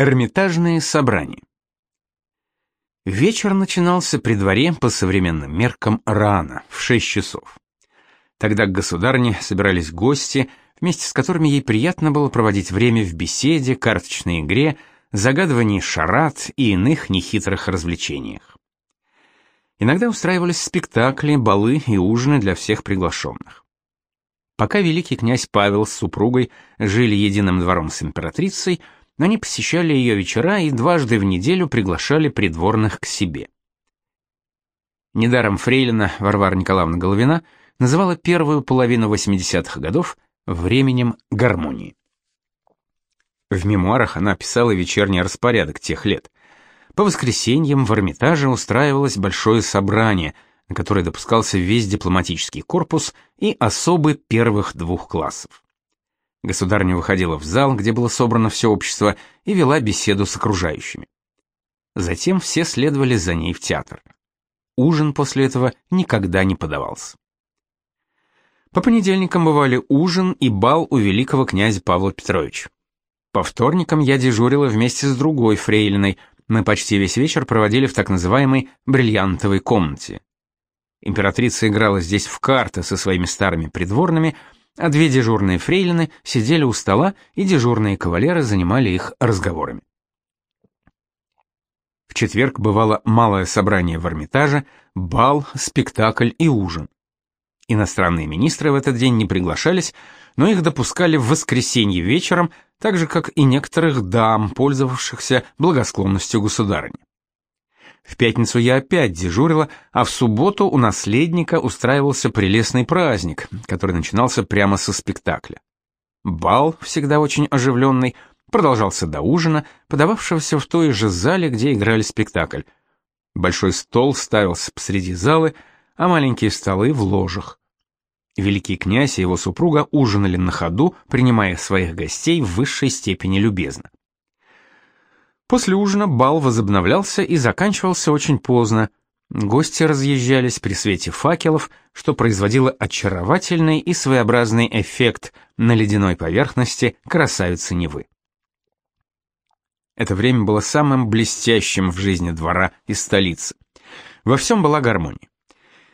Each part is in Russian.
Эрмитажные собрания. Вечер начинался при дворе по современным меркам рано, в 6 часов. Тогда к государне собирались гости, вместе с которыми ей приятно было проводить время в беседе, карточной игре, загадывании шарат и иных нехитрых развлечениях. Иногда устраивались спектакли, балы и ужины для всех приглашенных. Пока великий князь Павел с супругой жили единым двором с императрицей, они посещали ее вечера и дважды в неделю приглашали придворных к себе. Недаром Фрейлина Варвара Николаевна Головина называла первую половину 80-х годов временем гармонии. В мемуарах она описала вечерний распорядок тех лет. По воскресеньям в Эрмитаже устраивалось большое собрание, на которое допускался весь дипломатический корпус и особы первых двух классов. Государня выходила в зал, где было собрано все общество, и вела беседу с окружающими. Затем все следовали за ней в театр. Ужин после этого никогда не подавался. По понедельникам бывали ужин и бал у великого князя Павла Петровича. По вторникам я дежурила вместе с другой фрейлиной. Мы почти весь вечер проводили в так называемой бриллиантовой комнате. Императрица играла здесь в карты со своими старыми придворными, а две дежурные фрейлины сидели у стола, и дежурные кавалеры занимали их разговорами. В четверг бывало малое собрание в Эрмитаже, бал, спектакль и ужин. Иностранные министры в этот день не приглашались, но их допускали в воскресенье вечером, так же, как и некоторых дам, пользовавшихся благосклонностью государыни. В пятницу я опять дежурила, а в субботу у наследника устраивался прелестный праздник, который начинался прямо со спектакля. Бал, всегда очень оживленный, продолжался до ужина, подававшегося в той же зале, где играли спектакль. Большой стол ставился посреди залы, а маленькие столы в ложах. Великий князь и его супруга ужинали на ходу, принимая своих гостей в высшей степени любезно. После ужина бал возобновлялся и заканчивался очень поздно. Гости разъезжались при свете факелов, что производило очаровательный и своеобразный эффект на ледяной поверхности красавицы Невы. Это время было самым блестящим в жизни двора и столицы. Во всем была гармония.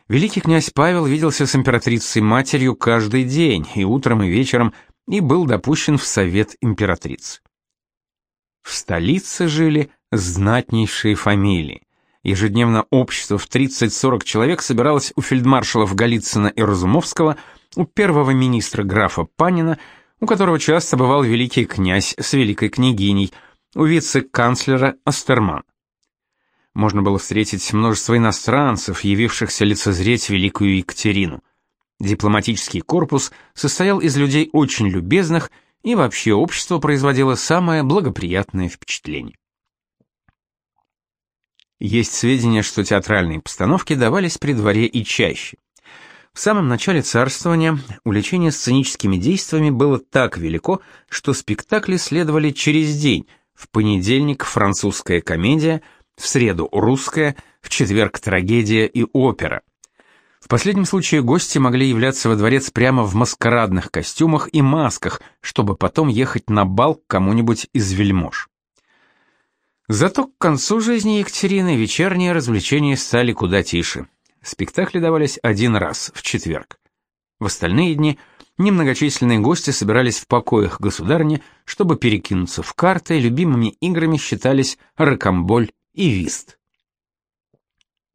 Великий князь Павел виделся с императрицей-матерью каждый день, и утром, и вечером, и был допущен в совет императрицы. В столице жили знатнейшие фамилии. Ежедневно общество в 30-40 человек собиралось у фельдмаршалов Голицына и Разумовского, у первого министра графа Панина, у которого часто бывал великий князь с великой княгиней, у вице-канцлера Астерман. Можно было встретить множество иностранцев, явившихся лицезреть великую Екатерину. Дипломатический корпус состоял из людей очень любезных и вообще общество производило самое благоприятное впечатление. Есть сведения, что театральные постановки давались при дворе и чаще. В самом начале царствования увлечение сценическими действиями было так велико, что спектакли следовали через день, в понедельник французская комедия, в среду русская, в четверг трагедия и опера – в последнем случае гости могли являться во дворец прямо в маскарадных костюмах и масках, чтобы потом ехать на бал к кому-нибудь из вельмож. Зато к концу жизни Екатерины вечерние развлечения стали куда тише. Спектакли давались один раз, в четверг. В остальные дни немногочисленные гости собирались в покоях государни, чтобы перекинуться в карты, любимыми играми считались ракомболь и вист.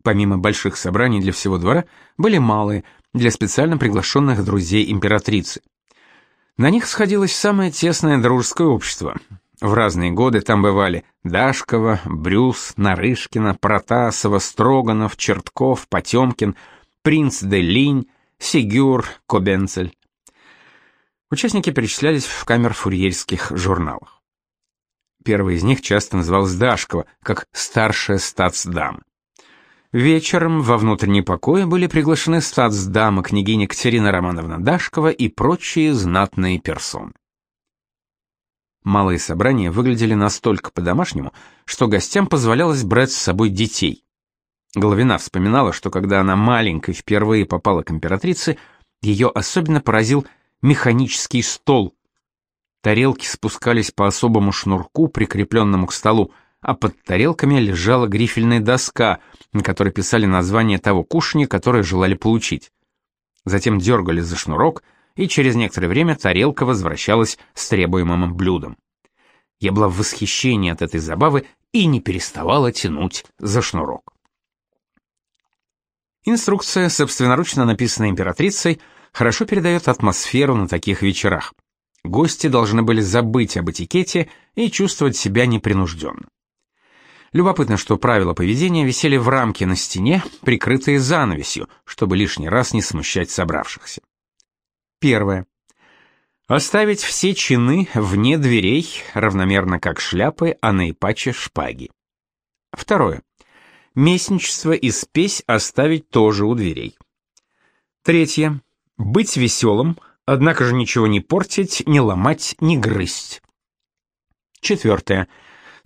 Помимо больших собраний для всего двора, были малые, для специально приглашенных друзей императрицы. На них сходилось самое тесное дружеское общество. В разные годы там бывали Дашкова, Брюс, Нарышкина, Протасова, Строганов, Чертков, Потемкин, принц де Линь, Сигюр, Кобенцель. Участники перечислялись в камер-фурьерских журналах. Первый из них часто назывался Дашкова, как старшая статсдама. Вечером во внутренний покой были приглашены статсдама княгиня Катерина Романовна Дашкова и прочие знатные персоны. Малые собрания выглядели настолько по-домашнему, что гостям позволялось брать с собой детей. Головина вспоминала, что когда она маленькой впервые попала к императрице, ее особенно поразил механический стол. Тарелки спускались по особому шнурку, прикрепленному к столу, а под тарелками лежала грифельная доска, на которой писали название того кушания, которое желали получить. Затем дергали за шнурок, и через некоторое время тарелка возвращалась с требуемым блюдом. Я была в восхищении от этой забавы и не переставала тянуть за шнурок. Инструкция, собственноручно написанная императрицей, хорошо передает атмосферу на таких вечерах. Гости должны были забыть об этикете и чувствовать себя непринужденно. Любопытно, что правила поведения висели в рамке на стене, прикрытые занавесью, чтобы лишний раз не смущать собравшихся. Первое. Оставить все чины вне дверей, равномерно как шляпы, а наипаче шпаги. Второе. Местничество и спесь оставить тоже у дверей. Третье. Быть веселым, однако же ничего не портить, не ломать, не грызть. Четвертое.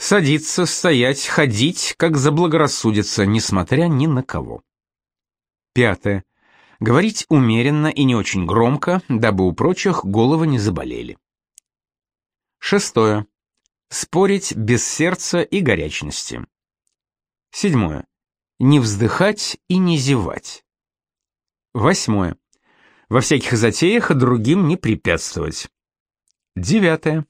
Садиться, стоять, ходить, как заблагорассудится, несмотря ни на кого. Пятое. Говорить умеренно и не очень громко, дабы у прочих головы не заболели. Шестое. Спорить без сердца и горячности. Седьмое. Не вздыхать и не зевать. Восьмое. Во всяких затеях другим не препятствовать. Девятое.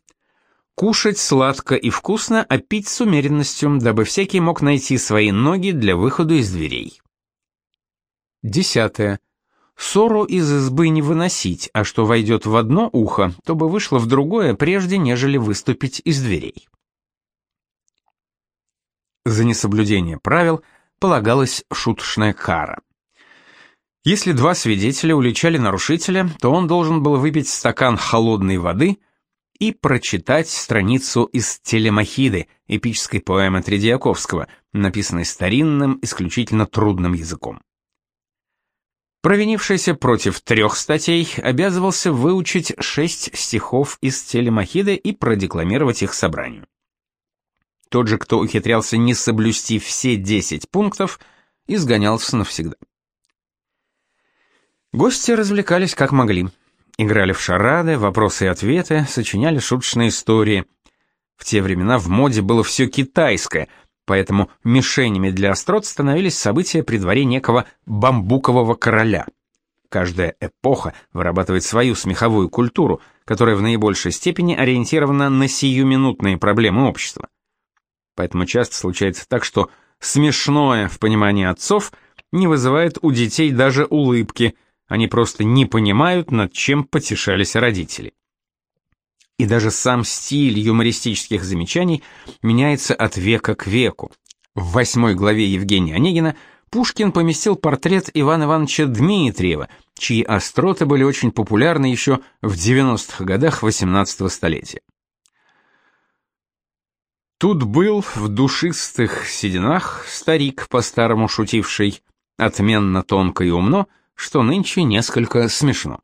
Кушать сладко и вкусно, а пить с умеренностью, дабы всякий мог найти свои ноги для выхода из дверей. Десятое. Ссору из избы не выносить, а что войдет в одно ухо, то бы вышло в другое, прежде нежели выступить из дверей. За несоблюдение правил полагалась шуточная кара. Если два свидетеля уличали нарушителя, то он должен был выпить стакан холодной воды и прочитать страницу из Телемахиды, эпической поэмы Тредиаковского, написанной старинным, исключительно трудным языком. Провинившийся против трех статей обязывался выучить шесть стихов из Телемахиды и продекламировать их собранию. Тот же, кто ухитрялся не соблюсти все десять пунктов, изгонялся навсегда. Гости развлекались как могли. Играли в шарады, вопросы и ответы, сочиняли шуточные истории. В те времена в моде было все китайское, поэтому мишенями для острот становились события при дворе некого бамбукового короля. Каждая эпоха вырабатывает свою смеховую культуру, которая в наибольшей степени ориентирована на сиюминутные проблемы общества. Поэтому часто случается так, что смешное в понимании отцов не вызывает у детей даже улыбки, они просто не понимают, над чем потешались родители. И даже сам стиль юмористических замечаний меняется от века к веку. В восьмой главе Евгения Онегина Пушкин поместил портрет Ивана Ивановича Дмитриева, чьи остроты были очень популярны еще в 90-х годах XVIII столетия. Тут был в душистых сединах старик, по-старому шутивший, отменно тонко и умно, что нынче несколько смешно.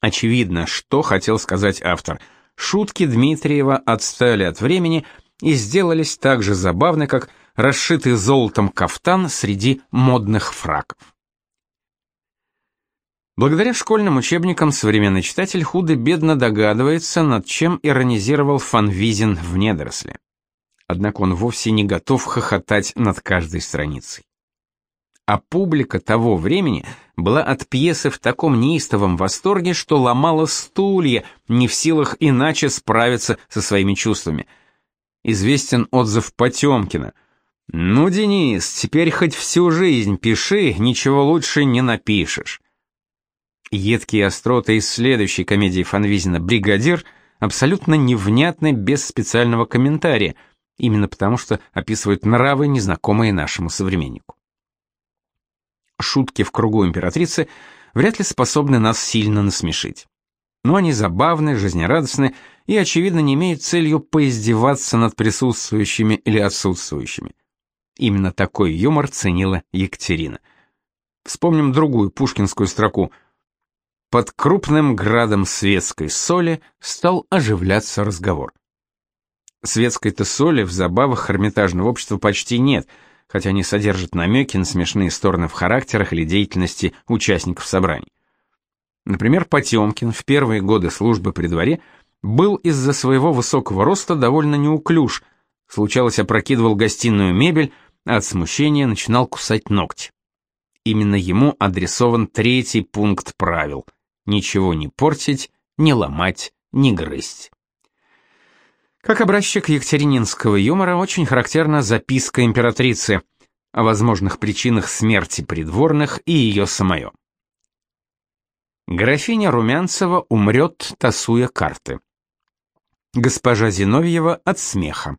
Очевидно, что хотел сказать автор. Шутки Дмитриева отстали от времени и сделались так же забавны, как расшитый золотом кафтан среди модных фраков. Благодаря школьным учебникам современный читатель худо-бедно догадывается, над чем иронизировал Фанвизин в «Недоросле». Однако он вовсе не готов хохотать над каждой страницей. А публика того времени была от пьесы в таком неистовом восторге, что ломала стулья, не в силах иначе справиться со своими чувствами. Известен отзыв Потемкина. «Ну, Денис, теперь хоть всю жизнь пиши, ничего лучше не напишешь». Едкие остроты из следующей комедии Фанвизина «Бригадир» абсолютно невнятны без специального комментария, именно потому что описывают нравы, незнакомые нашему современнику. Шутки в кругу императрицы вряд ли способны нас сильно насмешить. Но они забавны, жизнерадостны и, очевидно, не имеют целью поиздеваться над присутствующими или отсутствующими. Именно такой юмор ценила Екатерина. Вспомним другую пушкинскую строку – под крупным градом светской соли стал оживляться разговор. Светской-то соли в забавах Эрмитажного общества почти нет, хотя они содержат намеки на смешные стороны в характерах или деятельности участников собраний. Например, Потемкин в первые годы службы при дворе был из-за своего высокого роста довольно неуклюж, случалось опрокидывал гостиную мебель, а от смущения начинал кусать ногти. Именно ему адресован третий пункт правил – ничего не портить, не ломать, не грызть. Как образчик екатерининского юмора очень характерна записка императрицы о возможных причинах смерти придворных и ее самое. Графиня Румянцева умрет, тасуя карты. Госпожа Зиновьева от смеха.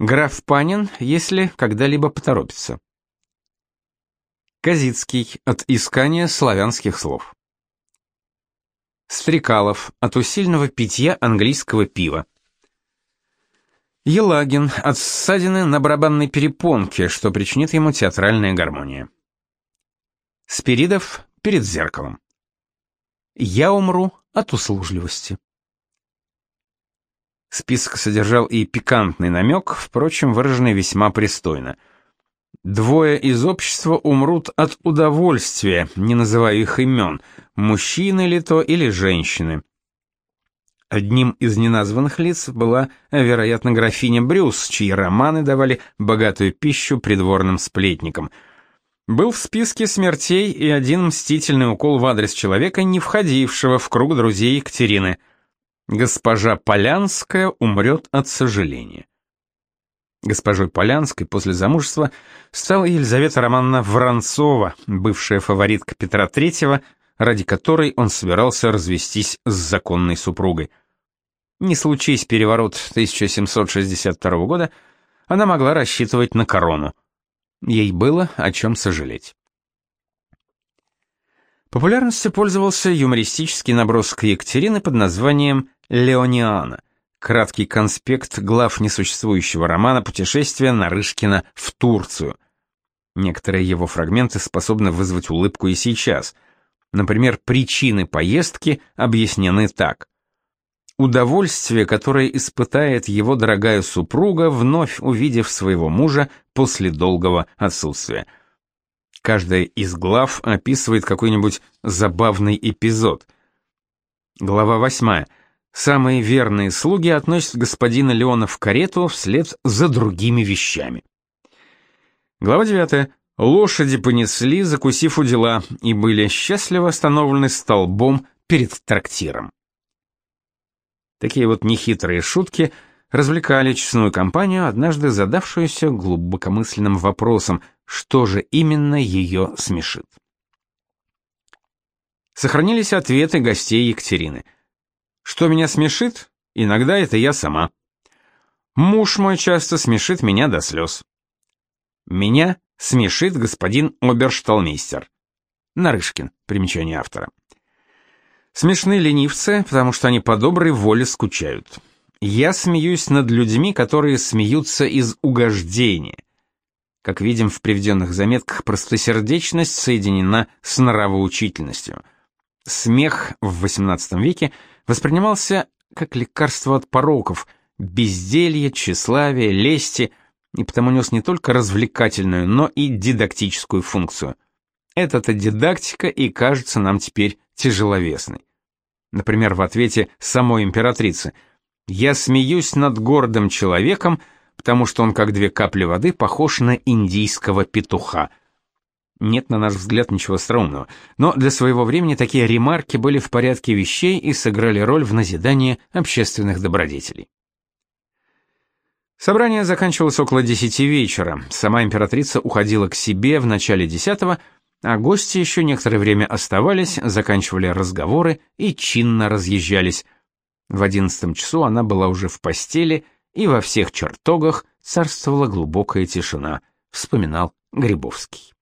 Граф Панин, если когда-либо поторопится. Казицкий от искания славянских слов. Стрекалов от усильного питья английского пива. Елагин от ссадины на барабанной перепонке, что причинит ему театральная гармония. Спиридов перед зеркалом. Я умру от услужливости. Список содержал и пикантный намек, впрочем, выраженный весьма пристойно. Двое из общества умрут от удовольствия, не называя их имен, мужчины ли то или женщины. Одним из неназванных лиц была, вероятно, графиня Брюс, чьи романы давали богатую пищу придворным сплетникам. Был в списке смертей и один мстительный укол в адрес человека, не входившего в круг друзей Екатерины – Госпожа Полянская умрет от сожаления. Госпожой Полянской после замужества стала Елизавета Романовна Воронцова, бывшая фаворитка Петра III, ради которой он собирался развестись с законной супругой. Не случись переворот 1762 года, она могла рассчитывать на корону. Ей было о чем сожалеть. Популярностью пользовался юмористический набросок Екатерины под названием «Леониана», краткий конспект глав несуществующего романа «Путешествие Нарышкина в Турцию». Некоторые его фрагменты способны вызвать улыбку и сейчас. Например, причины поездки объяснены так. Удовольствие, которое испытает его дорогая супруга, вновь увидев своего мужа после долгого отсутствия – Каждая из глав описывает какой-нибудь забавный эпизод. Глава 8. Самые верные слуги относят господина Леона в карету вслед за другими вещами. Глава 9. Лошади понесли, закусив у дела, и были счастливо остановлены столбом перед трактиром. Такие вот нехитрые шутки развлекали честную компанию, однажды задавшуюся глубокомысленным вопросом, что же именно ее смешит. Сохранились ответы гостей Екатерины. Что меня смешит? Иногда это я сама. Муж мой часто смешит меня до слез. Меня смешит господин обершталмейстер. Нарышкин, примечание автора. Смешны ленивцы, потому что они по доброй воле скучают. Я смеюсь над людьми, которые смеются из угождения. Как видим в приведенных заметках, простосердечность соединена с нравоучительностью. Смех в XVIII веке воспринимался как лекарство от пороков, безделья, тщеславия, лести, и потому нес не только развлекательную, но и дидактическую функцию. Эта-то дидактика и кажется нам теперь тяжеловесной. Например, в ответе самой императрицы «Я смеюсь над гордым человеком, потому что он, как две капли воды, похож на индийского петуха. Нет, на наш взгляд, ничего странного, но для своего времени такие ремарки были в порядке вещей и сыграли роль в назидании общественных добродетелей. Собрание заканчивалось около десяти вечера. Сама императрица уходила к себе в начале десятого, а гости еще некоторое время оставались, заканчивали разговоры и чинно разъезжались. В одиннадцатом часу она была уже в постели и во всех чертогах царствовала глубокая тишина, вспоминал Грибовский.